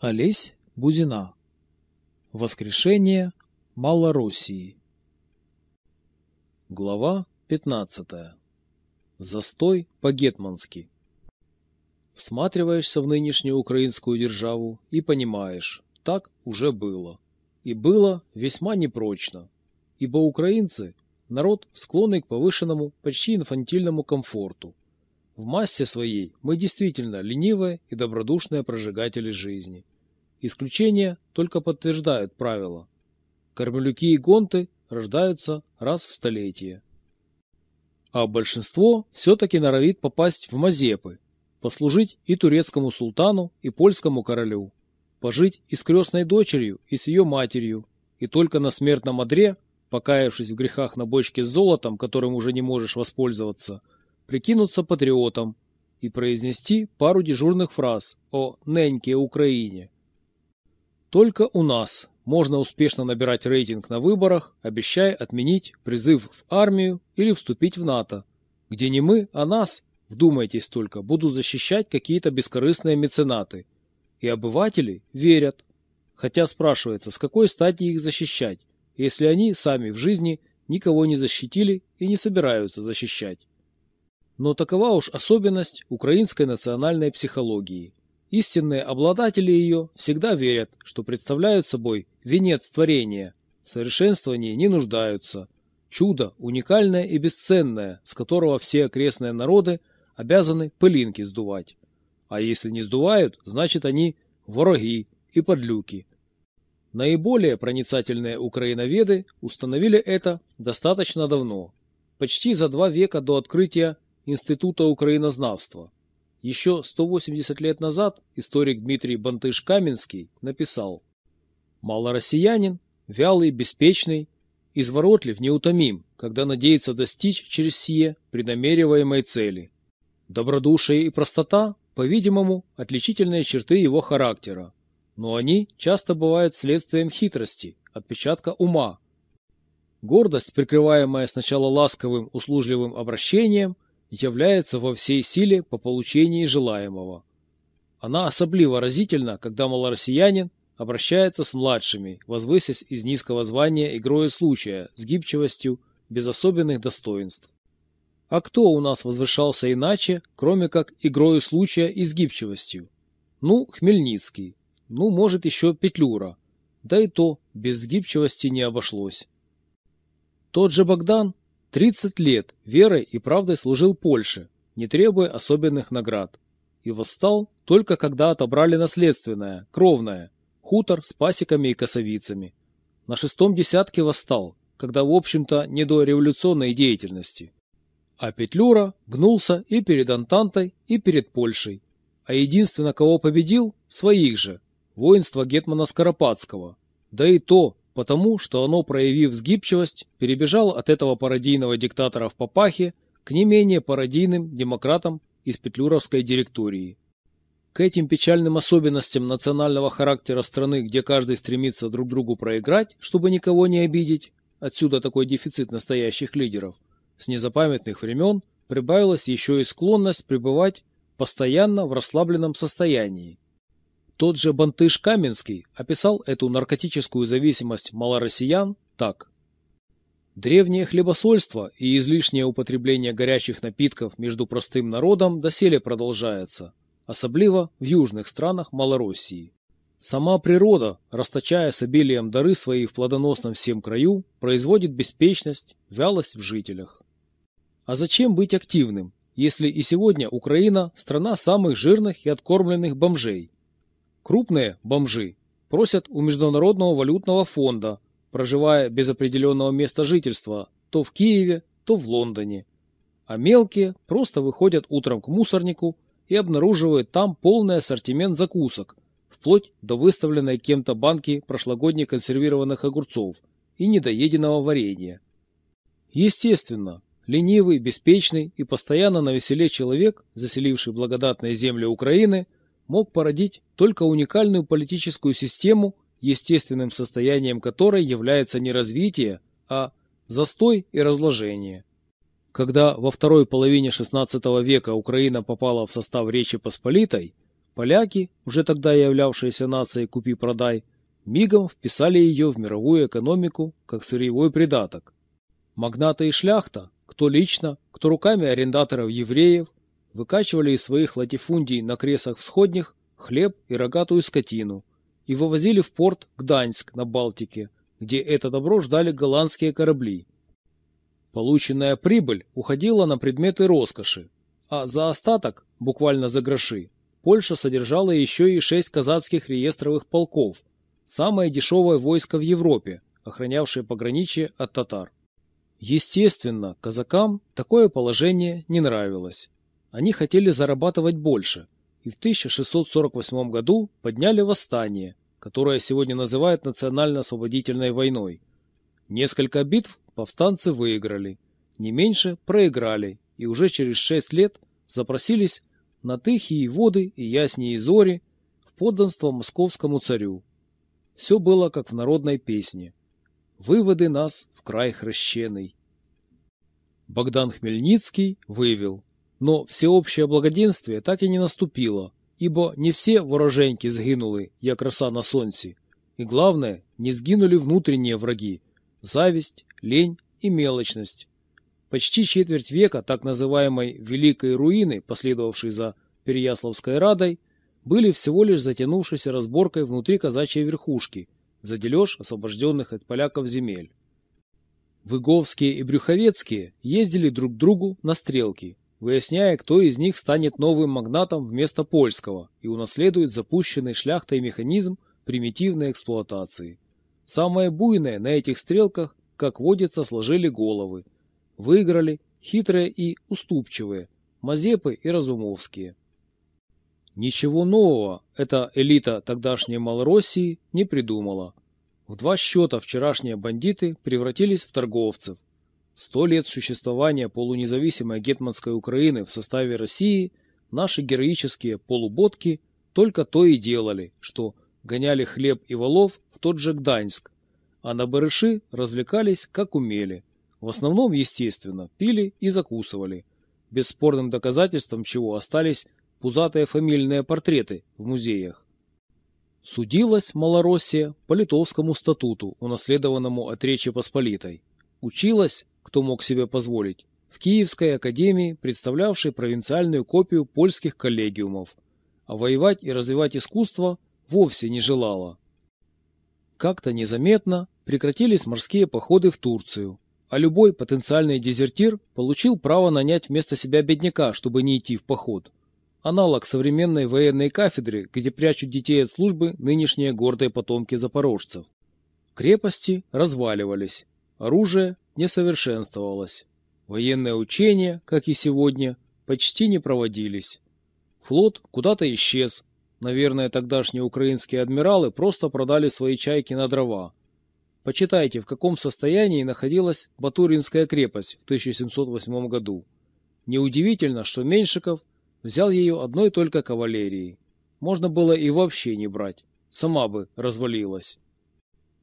Олесь Бузина. Воскрешение Малороссии. Глава 15. Застой по-гетмански. Всматриваешься в нынешнюю украинскую державу и понимаешь, так уже было. И было весьма непрочно. Ибо украинцы – народ, склонный к повышенному, почти инфантильному комфорту. В массе своей мы действительно ленивые и добродушные прожигатели жизни. Исключения только подтверждают правило. Кормелюки и гонты рождаются раз в столетие. А большинство все-таки норовит попасть в Мазепы, послужить и турецкому султану, и польскому королю, пожить и с крестной дочерью, и с ее матерью, и только на смертном одре, покаявшись в грехах на бочке с золотом, которым уже не можешь воспользоваться – прикинуться патриотом и произнести пару дежурных фраз о «неньке Украине». Только у нас можно успешно набирать рейтинг на выборах, обещая отменить призыв в армию или вступить в НАТО, где не мы, а нас, вдумайтесь только, будут защищать какие-то бескорыстные меценаты. И обыватели верят. Хотя спрашивается, с какой стати их защищать, если они сами в жизни никого не защитили и не собираются защищать. Но такова уж особенность украинской национальной психологии. Истинные обладатели ее всегда верят, что представляют собой венец творения, в совершенствовании не нуждаются, чудо уникальное и бесценное, с которого все окрестные народы обязаны пылинки сдувать. А если не сдувают, значит они вороги и подлюки. Наиболее проницательные украиноведы установили это достаточно давно, почти за два века до открытия Института украинознавства. Еще 180 лет назад историк Дмитрий Бантыш-Каменский написал «Малороссиянин, вялый, беспечный, изворотлив, неутомим, когда надеется достичь через сие преднамериваемой цели. Добродушие и простота, по-видимому, отличительные черты его характера, но они часто бывают следствием хитрости, отпечатка ума. Гордость, прикрываемая сначала ласковым, услужливым обращением – является во всей силе по получении желаемого. Она особливо разительна, когда малороссиянин обращается с младшими, возвысясь из низкого звания игрою случая, сгибчивостью, без особенных достоинств. А кто у нас возвышался иначе, кроме как игрою случая и сгибчивостью? Ну, Хмельницкий. Ну, может, еще Петлюра. Да и то без сгибчивости не обошлось. Тот же Богдан 30 лет верой и правдой служил Польше, не требуя особенных наград. И восстал только когда отобрали наследственное, кровное, хутор с пасеками и косовицами. На шестом десятке восстал, когда, в общем-то, не до революционной деятельности. А Петлюра гнулся и перед Антантой, и перед Польшей. А единственно, кого победил, своих же, воинство Гетмана Скоропадского. Да и то потому что оно, проявив сгибчивость, перебежало от этого пародийного диктатора в папахе к не менее пародийным демократам из петлюровской директории. К этим печальным особенностям национального характера страны, где каждый стремится друг другу проиграть, чтобы никого не обидеть, отсюда такой дефицит настоящих лидеров, с незапамятных времен прибавилась еще и склонность пребывать постоянно в расслабленном состоянии, тот же Бантыш Каменский описал эту наркотическую зависимость малороссиян так. Древнее хлебосольство и излишнее употребление горячих напитков между простым народом доселе продолжается, особливо в южных странах Малороссии. Сама природа, расточая с обилием дары свои в плодоносном всем краю, производит беспечность, вялость в жителях. А зачем быть активным, если и сегодня Украина – страна самых жирных и откормленных бомжей, Крупные бомжи просят у Международного валютного фонда, проживая без определенного места жительства то в Киеве, то в Лондоне. А мелкие просто выходят утром к мусорнику и обнаруживают там полный ассортимент закусок, вплоть до выставленной кем-то банки прошлогодних консервированных огурцов и недоеденного варенья. Естественно, ленивый, беспечный и постоянно на веселе человек, заселивший благодатные земли Украины – мог породить только уникальную политическую систему, естественным состоянием которой является не развитие, а застой и разложение. Когда во второй половине XVI века Украина попала в состав Речи Посполитой, Поляки, уже тогда являвшиеся нацией «купи-продай», мигом вписали ее в мировую экономику как сырьевой придаток. Магнаты и шляхта, кто лично, кто руками арендаторов евреев, выкачивали из своих латифундий на кресах всходних хлеб и рогатую скотину и вывозили в порт Гданьск на Балтике, где это добро ждали голландские корабли. Полученная прибыль уходила на предметы роскоши, а за остаток, буквально за гроши, Польша содержала еще и шесть казацких реестровых полков, самое дешевое войско в Европе, охранявшее пограничье от татар. Естественно, казакам такое положение не нравилось. Они хотели зарабатывать больше, и в 1648 году подняли восстание, которое сегодня называют национально-освободительной войной. Несколько битв повстанцы выиграли, не меньше проиграли, и уже через шесть лет запросились на тихие воды и яснее зори в подданство московскому царю. Все было как в народной песне. «Выводы нас в край хрещеный». Богдан Хмельницкий вывел, но всеобщее благоденствие так и не наступило, ибо не все вороженьки сгинули, як роса на солнце, и главное, не сгинули внутренние враги – зависть, лень и мелочность. Почти четверть века так называемой «великой руины», последовавшей за Переяславской Радой, были всего лишь затянувшейся разборкой внутри казачьей верхушки за дележ освобожденных от поляков земель. Выговские и Брюховецкие ездили друг к другу на стрелки, выясняя, кто из них станет новым магнатом вместо польского и унаследует запущенный шляхтой механизм примитивной эксплуатации. Самое буйное на этих стрелках, как водится, сложили головы. Выиграли хитрые и уступчивые, Мазепы и Разумовские. Ничего нового эта элита тогдашней Малороссии не придумала. В два счета вчерашние бандиты превратились в торговцев, Сто лет существования полунезависимой гетманской Украины в составе России наши героические полуботки только то и делали, что гоняли хлеб и волов в тот же Гданьск, а на барыши развлекались как умели. В основном, естественно, пили и закусывали. Бесспорным доказательством чего остались пузатые фамильные портреты в музеях. Судилась Малороссия по Литовскому статуту, унаследованному от Речи Посполитой. Училась кто мог себе позволить, в Киевской академии, представлявшей провинциальную копию польских коллегиумов, а воевать и развивать искусство вовсе не желала. Как-то незаметно прекратились морские походы в Турцию, а любой потенциальный дезертир получил право нанять вместо себя бедняка, чтобы не идти в поход. Аналог современной военной кафедры, где прячут детей от службы нынешние гордые потомки запорожцев. Крепости разваливались, оружие не совершенствовалось. Военные учения, как и сегодня, почти не проводились. Флот куда-то исчез. Наверное, тогдашние украинские адмиралы просто продали свои чайки на дрова. Почитайте, в каком состоянии находилась Батуринская крепость в 1708 году. Неудивительно, что Меньшиков взял ее одной только кавалерией. Можно было и вообще не брать, сама бы развалилась.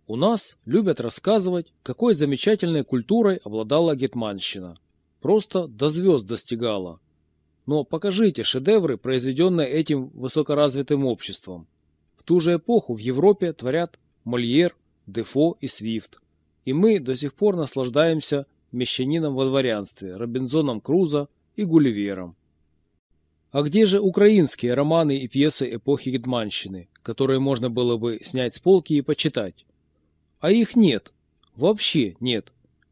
У нас любят рассказывать, какой замечательной культурой обладала Гетманщина. Просто до звезд достигала. Но покажите шедевры, произведенные этим высокоразвитым обществом. В ту же эпоху в Европе творят Мольер, Дефо и Свифт. И мы до сих пор наслаждаемся мещанином во дворянстве, Робинзоном Крузо и Гулливером. А где же украинские романы и пьесы эпохи Гетманщины, которые можно было бы снять с полки и почитать? А их нет. Вообще нет.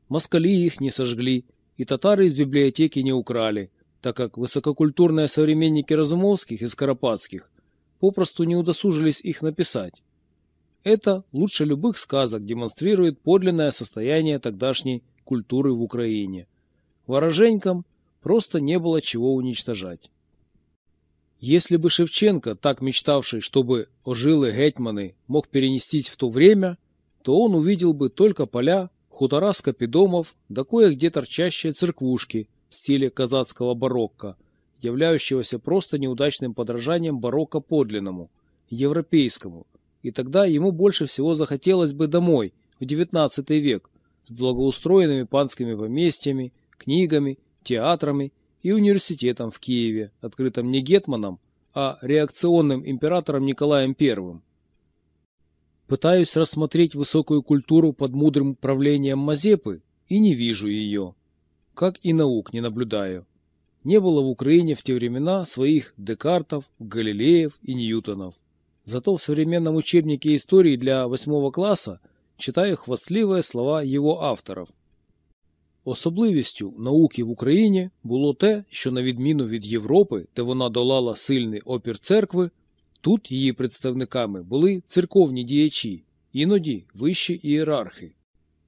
Москали их не сожгли, и татары из библиотеки не украли, так как высококультурные современники Разумовских и Скоропадских попросту не удосужились их написать. Это лучше любых сказок демонстрирует подлинное состояние тогдашней культуры в Украине. Вороженькам просто не было чего уничтожать. Если бы Шевченко, так мечтавший, чтобы ожилы гетьманы, мог перенестись в то время, то он увидел бы только поля, хутора скопидомов, да кое-где торчащие церквушки в стиле казацкого барокко, являющегося просто неудачным подражанием барокко подлинному, европейскому. И тогда ему больше всего захотелось бы домой, в XIX век, с благоустроенными панскими поместьями, книгами, театрами и университетом в Киеве, открытым не Гетманом, а реакционным императором Николаем I. Пытаюсь рассмотреть высокую культуру под мудрым правлением Мазепы и не вижу ее. Как и наук не наблюдаю. Не было в Украине в те времена своих Декартов, Галилеев и Ньютонов. Зато в современном учебнике истории для восьмого класса читаю хвастливые слова его авторов. Особливістю науки в Україні було те, що на відміну від Європи, де вона долала сильний опір церкви, тут її представниками були церковні діячі, іноді вищі ієрархи.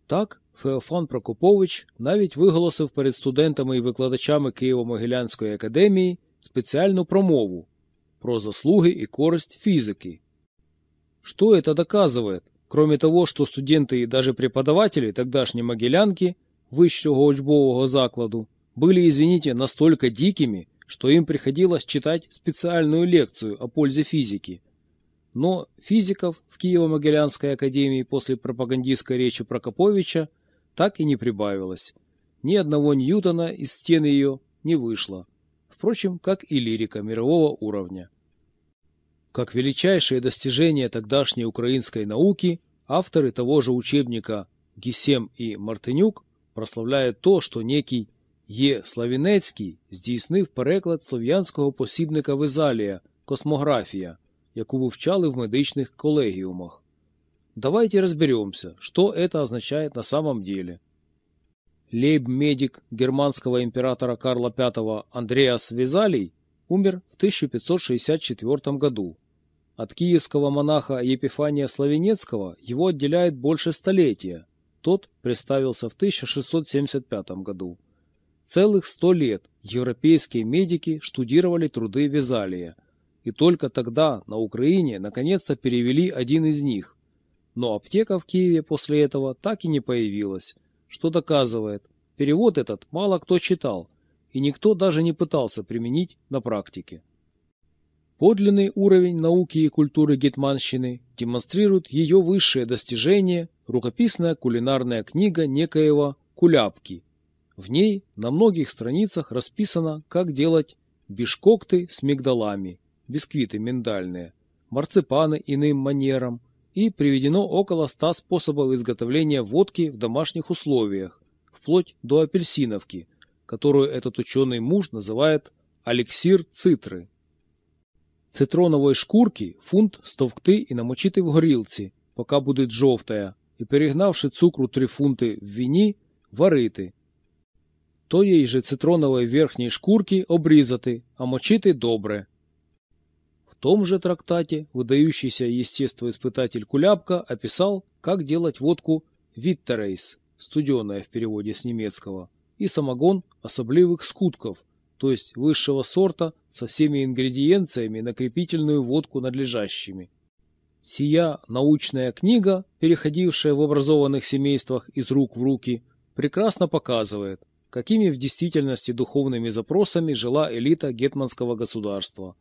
Так, Феофан Прокопович навіть виголосив перед студентами і викладачами Києво-Могилянської академії спеціальну промову про заслуги и користь физики. Что это доказывает, кроме того, что студенты и даже преподаватели тогдашней Могилянки, высшего учбового закладу, были, извините, настолько дикими, что им приходилось читать специальную лекцию о пользе физики. Но физиков в Киево-Могилянской академии после пропагандистской речи Прокоповича так и не прибавилось. Ни одного Ньютона из стен ее не вышло. Впрочем, как и лирика мирового уровня. Как величайшее достижение тогдашней украинской науки, авторы того же учебника Гесем и Мартинюк прославляють то, що некий Є Славінецький здійснив переклад слов'янського посібника Визалія «Космографія», яку вивчали в медичних колегіумах. Давайте разберемся, что это означает на самом деле. Лейб-медик германского императора Карла V Андреас Визалий умер в 1564 году. От киевского монаха Епифания Славенецкого его отделяет больше столетия. Тот представился в 1675 году. Целых сто лет европейские медики штудировали труды Визалия, и только тогда на Украине наконец-то перевели один из них. Но аптека в Киеве после этого так и не появилась, что доказывает, перевод этот мало кто читал, и никто даже не пытался применить на практике. Подлинный уровень науки и культуры гетманщины демонстрирует ее высшее достижение – рукописная кулинарная книга некоего Куляпки. В ней на многих страницах расписано, как делать бишкокты с мигдалами, бисквиты миндальные, марципаны иным манером, и приведено около ста способов изготовления водки в домашних условиях, вплоть до апельсиновки, которую этот ученый муж называет «алексир цитры». Цитронової шкурки фунт стовкти і намочити в горілці, поки буде жовтая, і перегнавши цукру 3 фунти в віні, варити. Тоєї же цитронової верхньої шкурки обрізати, а мочити добре. В том же трактате выдающийся естествоиспытатель Куляпка описал, как делать водку «Виттерейс» – студеная в переводе с немецкого, и самогон особливых скутков – то есть высшего сорта, со всеми ингредиенциями на крепительную водку надлежащими. Сия научная книга, переходившая в образованных семействах из рук в руки, прекрасно показывает, какими в действительности духовными запросами жила элита гетманского государства.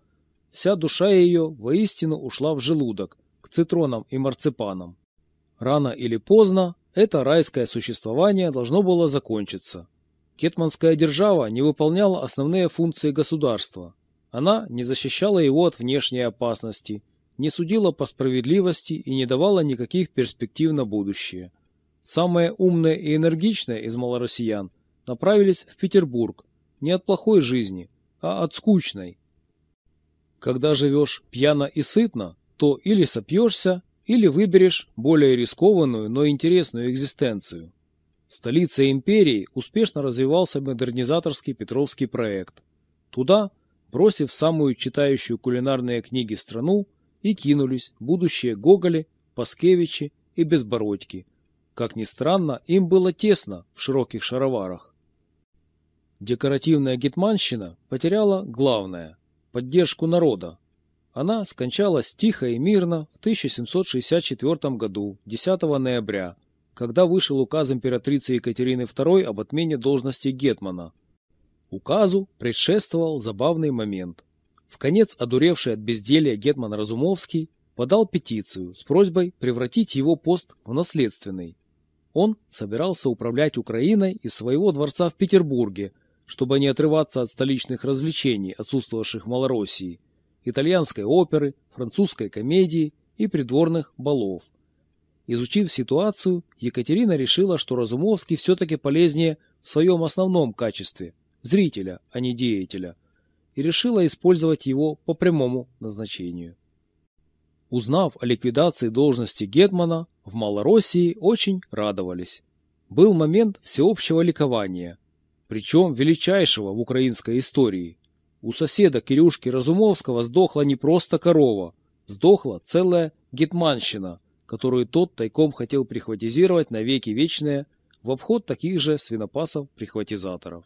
Вся душа ее воистину ушла в желудок, к цитронам и марципанам. Рано или поздно это райское существование должно было закончиться. Кетманская держава не выполняла основные функции государства. Она не защищала его от внешней опасности, не судила по справедливости и не давала никаких перспектив на будущее. Самые умные и энергичные из малороссиян направились в Петербург не от плохой жизни, а от скучной. Когда живешь пьяно и сытно, то или сопьешься, или выберешь более рискованную, но интересную экзистенцию. В столице империи успешно развивался модернизаторский Петровский проект. Туда, бросив самую читающую кулинарные книги страну, и кинулись будущие Гоголи, Паскевичи и Безбородьки. Как ни странно, им было тесно в широких шароварах. Декоративная гетманщина потеряла главное – поддержку народа. Она скончалась тихо и мирно в 1764 году, 10 ноября, когда вышел указ императрицы Екатерины II об отмене должности гетмана. Указу предшествовал забавный момент. В конец одуревший от безделья гетман Разумовский подал петицию с просьбой превратить его пост в наследственный. Он собирался управлять Украиной из своего дворца в Петербурге, чтобы не отрываться от столичных развлечений, отсутствовавших в Малороссии, итальянской оперы, французской комедии и придворных балов. Изучив ситуацию, Екатерина решила, что Разумовский все-таки полезнее в своем основном качестве – зрителя, а не деятеля, и решила использовать его по прямому назначению. Узнав о ликвидации должности Гетмана, в Малороссии очень радовались. Был момент всеобщего ликования, причем величайшего в украинской истории. У соседа Кирюшки Разумовского сдохла не просто корова, сдохла целая гетманщина, которую тот тайком хотел прихватизировать навеки вечные в обход таких же свинопасов-прихватизаторов.